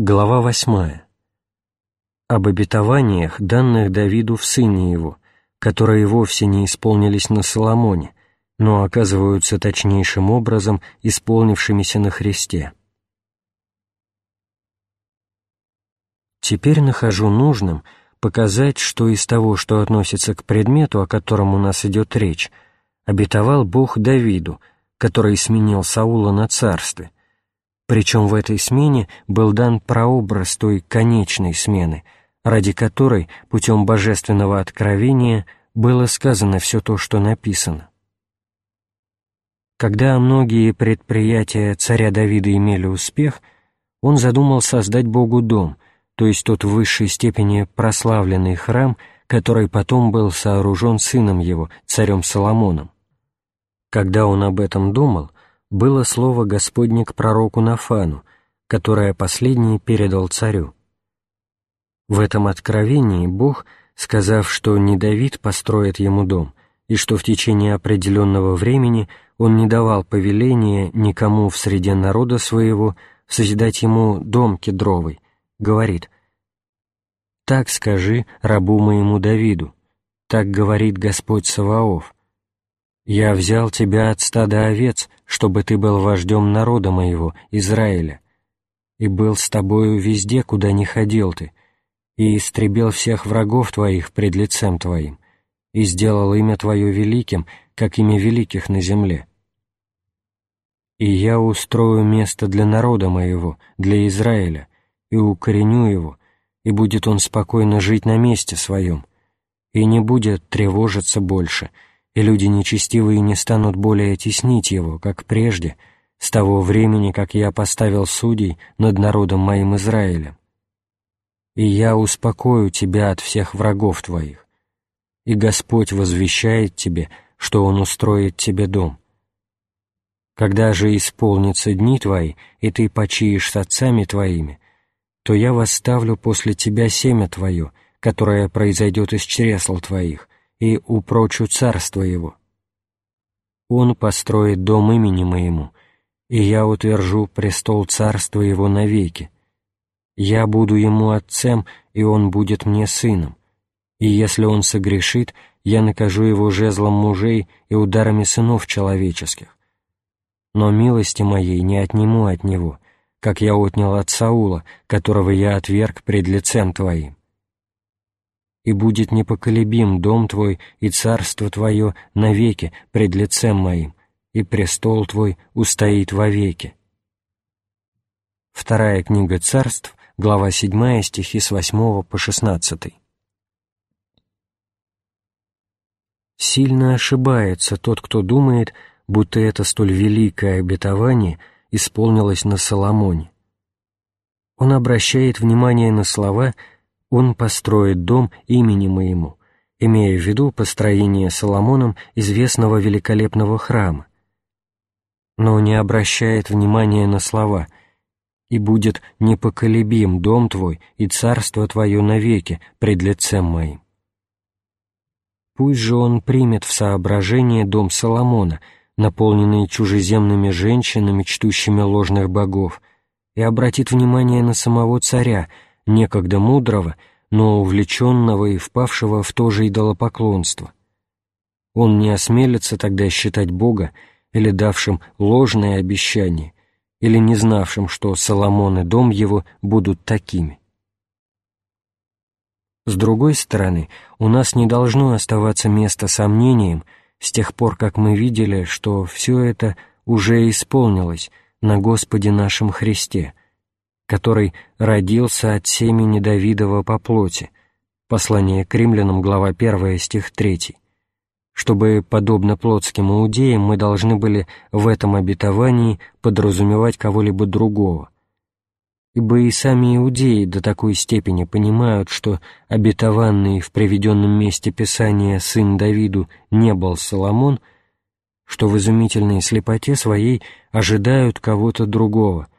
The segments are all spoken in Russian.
Глава восьмая. Об обетованиях, данных Давиду в сыне его, которые вовсе не исполнились на Соломоне, но оказываются точнейшим образом исполнившимися на Христе. Теперь нахожу нужным показать, что из того, что относится к предмету, о котором у нас идет речь, обетовал Бог Давиду, который сменил Саула на царстве, причем в этой смене был дан прообраз той конечной смены, ради которой путем божественного откровения было сказано все то, что написано. Когда многие предприятия царя Давида имели успех, он задумал создать Богу дом, то есть тот в высшей степени прославленный храм, который потом был сооружен сыном его, царем Соломоном. Когда он об этом думал, было слово Господне к пророку Нафану, которое последний передал царю. В этом откровении Бог, сказав, что не Давид построит ему дом, и что в течение определенного времени он не давал повеления никому в среде народа своего созидать ему дом кедровый, говорит «Так скажи рабу моему Давиду, так говорит Господь Саваоф, «Я взял тебя от стада овец, чтобы ты был вождем народа моего, Израиля, и был с тобою везде, куда не ходил ты, и истребил всех врагов твоих пред лицем твоим, и сделал имя твое великим, как имя великих на земле. И я устрою место для народа моего, для Израиля, и укореню его, и будет он спокойно жить на месте своем, и не будет тревожиться больше — и люди нечестивые не станут более теснить его, как прежде, с того времени, как я поставил судей над народом моим Израилем. И я успокою тебя от всех врагов твоих, и Господь возвещает тебе, что Он устроит тебе дом. Когда же исполнятся дни твои, и ты почиешь с отцами твоими, то я восставлю после тебя семя твое, которое произойдет из чресл твоих, и упрочу царство его. Он построит дом имени моему, и я утвержу престол царства его навеки. Я буду ему отцем, и он будет мне сыном. И если он согрешит, я накажу его жезлом мужей и ударами сынов человеческих. Но милости моей не отниму от него, как я отнял от Саула, которого я отверг пред лицем твоим и будет непоколебим дом Твой и царство Твое навеки пред лицем моим, и престол Твой устоит вовеки». Вторая книга царств, глава 7, стихи с 8 по 16. Сильно ошибается тот, кто думает, будто это столь великое обетование исполнилось на Соломоне. Он обращает внимание на слова он построит дом имени моему, имея в виду построение Соломоном известного великолепного храма. Но не обращает внимания на слова «И будет непоколебим дом твой и царство твое навеки пред лицем моим». Пусть же он примет в соображение дом Соломона, наполненный чужеземными женщинами, чтущими ложных богов, и обратит внимание на самого царя — некогда мудрого, но увлеченного и впавшего в то же идолопоклонство. Он не осмелится тогда считать Бога или давшим ложное обещание, или не знавшим, что Соломон и дом его будут такими. С другой стороны, у нас не должно оставаться место сомнениям с тех пор, как мы видели, что все это уже исполнилось на Господе нашем Христе, который родился от семени Давидова по плоти, послание к римлянам, глава 1, стих 3, чтобы, подобно плотским иудеям, мы должны были в этом обетовании подразумевать кого-либо другого. Ибо и сами иудеи до такой степени понимают, что обетованный в приведенном месте Писания сын Давиду не был Соломон, что в изумительной слепоте своей ожидают кого-то другого —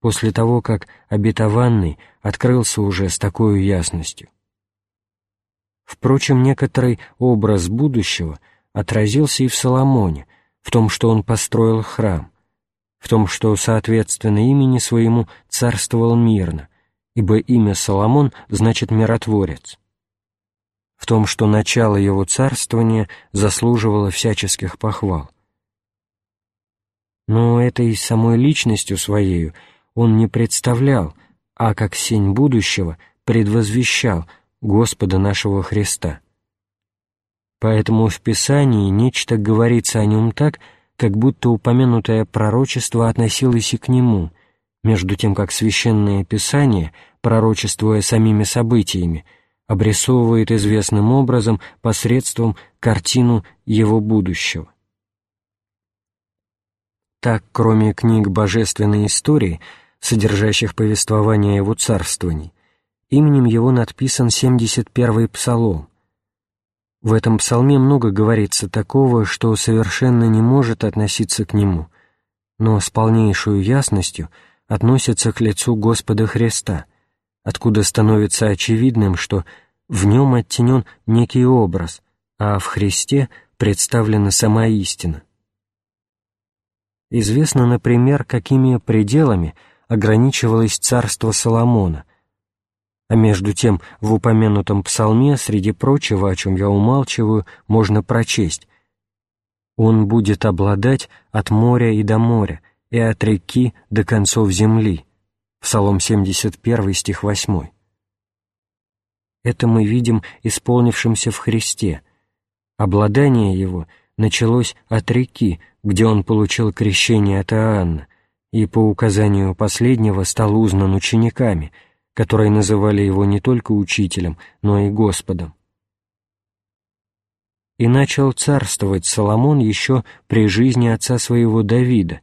после того, как обетованный открылся уже с такой ясностью. Впрочем, некоторый образ будущего отразился и в Соломоне, в том, что он построил храм, в том, что, соответственно, имени своему царствовал мирно, ибо имя Соломон значит «миротворец». В том, что начало его царствования заслуживало всяческих похвал. Но этой самой личностью своею он не представлял, а как сень будущего предвозвещал Господа нашего Христа. Поэтому в Писании нечто говорится о нем так, как будто упомянутое пророчество относилось и к нему, между тем как Священное Писание, пророчествуя самими событиями, обрисовывает известным образом посредством картину его будущего. Так, кроме книг божественной истории, содержащих повествование его царствований, именем его надписан 71-й псалом. В этом псалме много говорится такого, что совершенно не может относиться к нему, но с полнейшей ясностью относится к лицу Господа Христа, откуда становится очевидным, что в нем оттенен некий образ, а в Христе представлена сама истина. Известно, например, какими пределами ограничивалось царство Соломона, а между тем в упомянутом псалме, среди прочего, о чем я умалчиваю, можно прочесть «Он будет обладать от моря и до моря, и от реки до концов земли» Псалом 71, стих 8. Это мы видим исполнившимся в Христе. Обладание Его началось от реки, где Он получил крещение от Иоанна, и по указанию последнего стал узнан учениками, которые называли Его не только учителем, но и Господом. И начал царствовать Соломон еще при жизни отца своего Давида,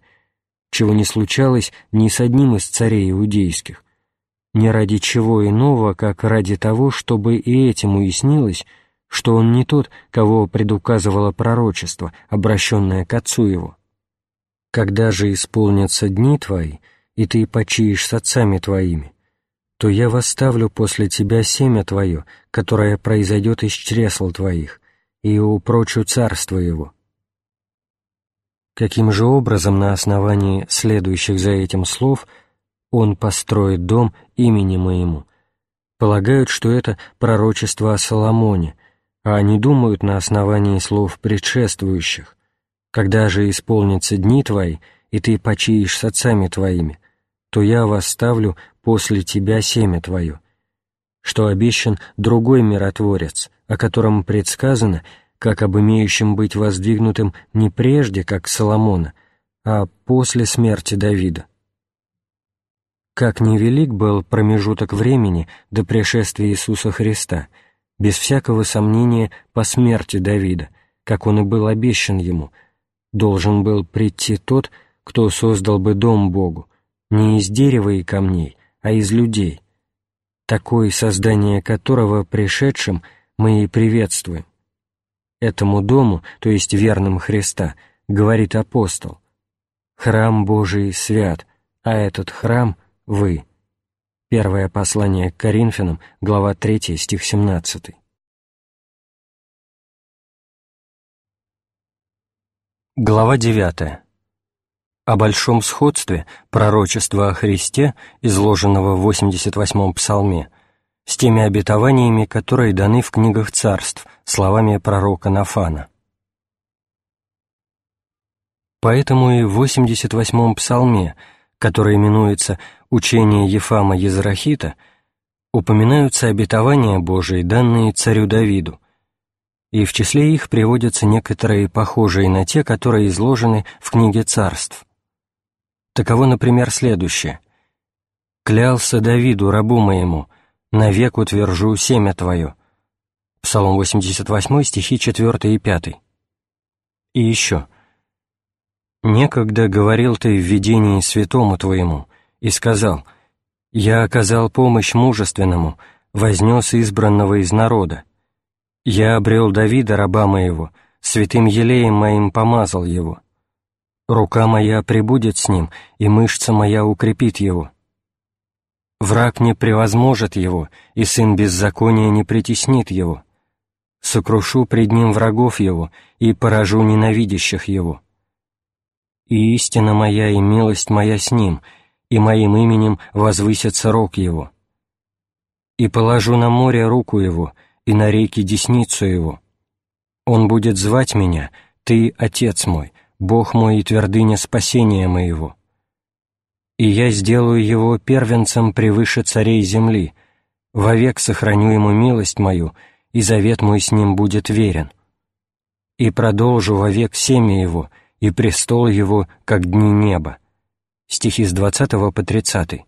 чего не случалось ни с одним из царей иудейских, не ради чего иного, как ради того, чтобы и этим уяснилось, что он не тот, кого предуказывало пророчество, обращенное к отцу его. «Когда же исполнятся дни твои, и ты почиешь с отцами твоими, то я восставлю после тебя семя твое, которое произойдет из чресл твоих, и упрочу царство его». Каким же образом на основании следующих за этим слов – он построит дом имени моему. Полагают, что это пророчество о Соломоне, а они думают на основании слов предшествующих. Когда же исполнятся дни твои, и ты почиешь с отцами твоими, то я восставлю после тебя семя твое, что обещан другой миротворец, о котором предсказано, как об имеющем быть воздвигнутым не прежде, как Соломона, а после смерти Давида. Как невелик был промежуток времени до пришествия Иисуса Христа, без всякого сомнения по смерти Давида, как он и был обещан ему, должен был прийти тот, кто создал бы дом Богу, не из дерева и камней, а из людей, такое создание которого пришедшим мы и приветствуем. Этому дому, то есть верным Христа, говорит апостол, «Храм Божий свят, а этот храм — вы. Первое послание к Коринфянам, глава 3, стих 17. Глава 9. О большом сходстве пророчества о Христе, изложенного в 88-м псалме, с теми обетованиями, которые даны в книгах царств, словами пророка Нафана. Поэтому и в 88-м псалме, который именуется учения Ефама Езрахита упоминаются обетования Божии, данные царю Давиду, и в числе их приводятся некоторые похожие на те, которые изложены в книге царств. Таково, например, следующее. «Клялся Давиду, рабу моему, навек утвержу семя твое». Псалом 88, стихи 4 и 5. И еще. «Некогда говорил ты в видении святому твоему, и сказал, «Я оказал помощь мужественному, вознес избранного из народа. Я обрел Давида, раба моего, святым елеем моим помазал его. Рука моя прибудет с ним, и мышца моя укрепит его. Враг не превозможет его, и сын беззакония не притеснит его. Сокрушу пред ним врагов его и поражу ненавидящих его. И истина моя и милость моя с ним — и моим именем возвысится рог его. «И положу на море руку его, и на реки десницу его. Он будет звать меня, Ты, Отец мой, Бог мой и твердыня спасения моего. И я сделаю его первенцем превыше царей земли, вовек сохраню ему милость мою, и завет мой с ним будет верен. И продолжу вовек семя его, и престол его, как дни неба». Стихи с 20 по 30.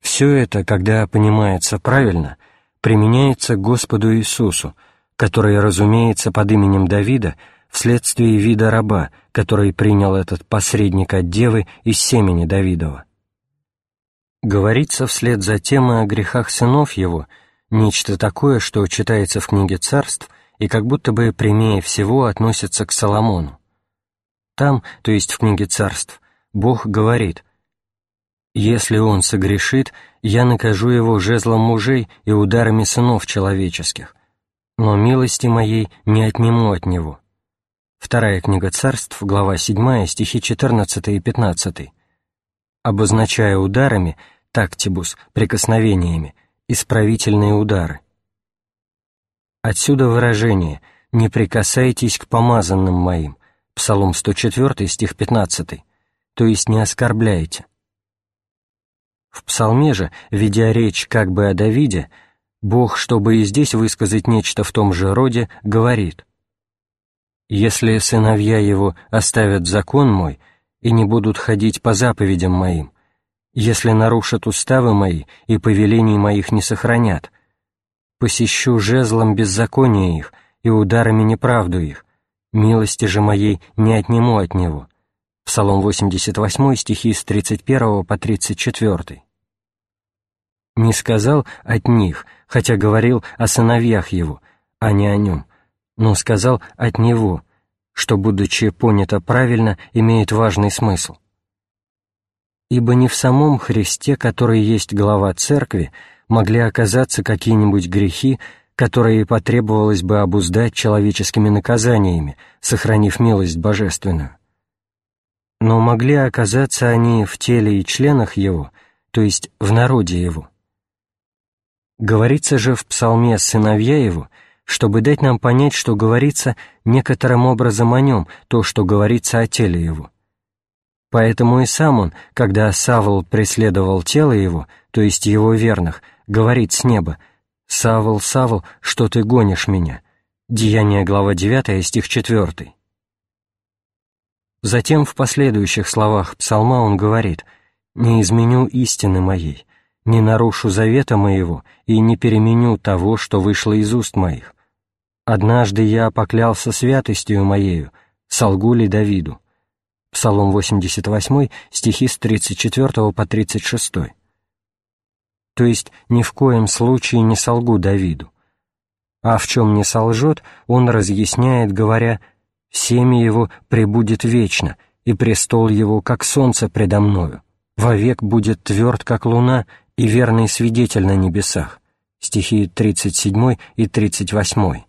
Все это, когда понимается правильно, применяется к Господу Иисусу, который, разумеется, под именем Давида, вследствие вида раба, который принял этот посредник от Девы из семени Давидова. Говорится вслед за тем и о грехах сынов его, нечто такое, что читается в книге царств и как будто бы прямее всего относится к Соломону. Там, то есть в книге царств, Бог говорит «Если он согрешит, я накажу его жезлом мужей и ударами сынов человеческих, но милости моей не отниму от него». Вторая книга царств, глава 7, стихи 14 и 15. Обозначая ударами, тактибус, прикосновениями, исправительные удары. Отсюда выражение «не прикасайтесь к помазанным моим», Псалом 104, стих 15, то есть не оскорбляйте. В псалме же, ведя речь как бы о Давиде, Бог, чтобы и здесь высказать нечто в том же роде, говорит «Если сыновья его оставят закон мой и не будут ходить по заповедям моим, если нарушат уставы мои и повелений моих не сохранят, посещу жезлом беззакония их и ударами неправду их, милости же моей не отниму от него». Псалом 88, стихи с 31 по 34. Не сказал «от них», хотя говорил о сыновьях его, а не о нем, но сказал «от него», что, будучи понято правильно, имеет важный смысл. Ибо не в самом Христе, который есть глава Церкви, могли оказаться какие-нибудь грехи, которые потребовалось бы обуздать человеческими наказаниями, сохранив милость божественную. Но могли оказаться они в теле и членах его, то есть в народе его. Говорится же в псалме «сыновья его», чтобы дать нам понять, что говорится некоторым образом о нем, то, что говорится о теле его. Поэтому и сам он, когда Савл преследовал тело его, то есть его верных, говорит с неба — «Савл, Савл, что ты гонишь меня?» Деяние, глава 9, стих 4. Затем в последующих словах псалма он говорит «Не изменю истины моей, не нарушу завета моего и не переменю того, что вышло из уст моих. Однажды я поклялся святостью моею, солгу ли Давиду?» Псалом 88, стихи с 34 по 36 то есть ни в коем случае не солгу Давиду. А в чем не солжет, он разъясняет, говоря, «Семя его пребудет вечно, и престол его, как солнце предо мною, вовек будет тверд, как луна, и верный свидетель на небесах». Стихи 37 и 38.